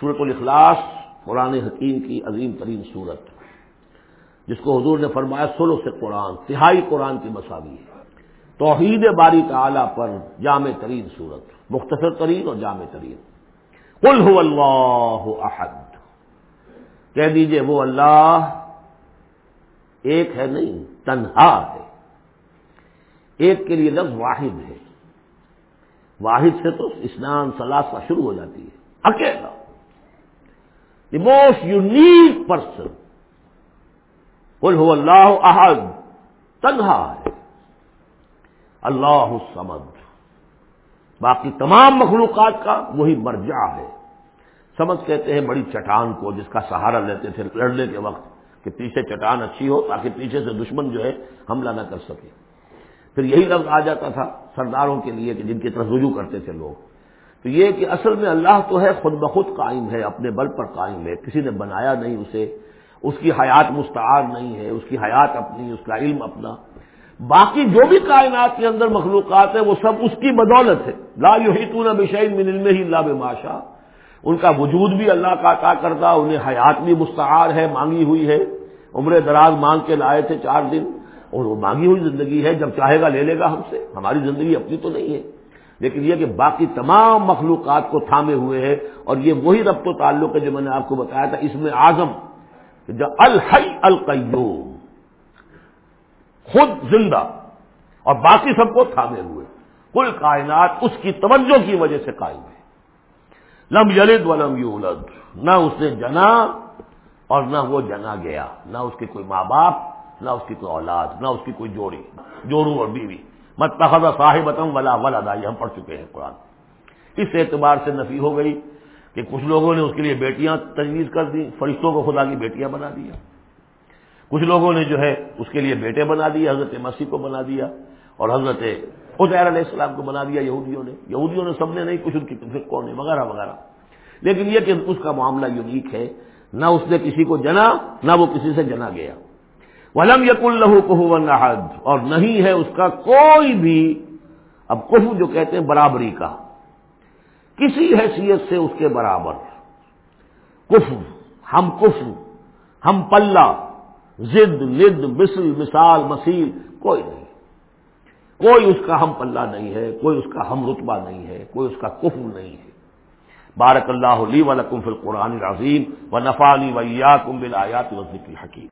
صورت الاخلاص، قرآن حکیم کی عظیم ترین صورت جس کو حضور نے فرمایا، سلو سے قرآن، تہائی قرآن کی مساوی ہے۔ توحید باری تعالی پر جامع ترین صورت مختصر ترین اور جامع ترین۔ قل هو اللہ احد۔ کہہ دیجیے، وہ اللہ ایک ہے نہیں، تنہا ہے۔ ایک کے لیے لفظ واحد ہے۔ واحد سے تو اسنان سلاسہ شروع ہو جاتی ہے۔ اکیلا۔ دی موسٹ یونیک پرسن قل هو اللہ احد تنہا ہے. اللہ السمد باقی تمام مخلوقات کا وہی مرجع ہے. سمجھ کہتے ہیں بڑی چٹان کو جس کا سہارا لیتے تھے لڑنے کے وقت کہ پیچھے چٹان اچھی ہو تاکہ پیچھے سے دشمن جو ہے حملہ نہ کر سکے. پھر یہی لفظ آ جاتا تھا سرداروں کے لیے کہ جن کی طرف رجوع کرتے تھے لوگ. تو یہ کہ اصل میں اللہ تو ہے خود بخود قائم ہے، اپنے بل پر قائم ہے، کسی نے بنایا نہیں اسے، اس کی حیات مستعار نہیں ہے، اس کی حیات اپنی، اس کا علم اپنا۔ باقی جو بھی کائنات کے اندر مخلوقات ہیں، وہ سب اس کی بدولت ہے۔ لا یحیطون بشیء من علمہ الا بما شاء۔ ان کا وجود بھی اللہ کا عطا کردہ، انہیں حیات بھی مستعار ہے، مانگی ہوئی ہے۔ عمر دراز مانگ کے لائے تھے چار دن، اور وہ مانگی ہوئی زندگی ہے، جب چاہے گا لے لے گا ہم سے۔ ہماری زندگی اپنی تو نہیں ہے۔ لیکن یہ کہ باقی تمام مخلوقات کو تھامے ہوئے ہیں اور یہ وہی ربط و تعلق ہے جو میں نے آپ کو بتایا تھا اس میں اعظم، جو الحی القیوم، خود زندہ اور باقی سب کو تھامے ہوئے۔ کل کائنات اس کی توجہ کی وجہ سے قائم ہے۔ لم یلد ولم یولد، نہ اس نے جنا اور نہ وہ جنا گیا، نہ اس کے کوئی ماں باپ، نہ اس کی کوئی اولاد، نہ اس کی کوئی جوڑی، جوڑوں اور بیوی۔ مت صاحبتم ولا ولدا یہ ہم پڑھ چکے ہیں قرآن۔ اس اعتبار سے نفی ہو گئی کہ کچھ لوگوں نے اس کے لیے بیٹیاں تجویز کر دی فرشتوں کو خدا کی بیٹیاں بنا دیا۔ کچھ لوگوں نے جو ہے اس کے لیے بیٹے بنا دیا حضرت مسیح کو بنا دیا اور حضرت عزیر علیہ السلام کو بنا دیا یہودیوں نے۔ یہودیوں نے سب نے نہیں، کچھ ان کی فرقوں نے وغیرہ وغیرہ۔ لیکن یہ کہ اس کا معاملہ یونیک ہے، نہ اس نے کسی کو جنا، نہ وہ کسی سے جنا گیا۔ ولم یق اللہ کو نہد اور نہیں ہے اس کا کوئی بھی، اب کف جو کہتے ہیں برابری کا۔ کسی حیثیت سے اس کے برابر۔ کف ہم کف ہم پلہ زد ند، مثل، مثال مسیل کوئی نہیں۔ کوئی اس کا ہم پلہ نہیں ہے، کوئی اس کا ہم رتبہ نہیں ہے، کوئی اس کا کفر نہیں ہے۔ بارک اللہ لی ولکم فی القرآن العظیم و نفانی ویا کم بل آیات وزی حکیم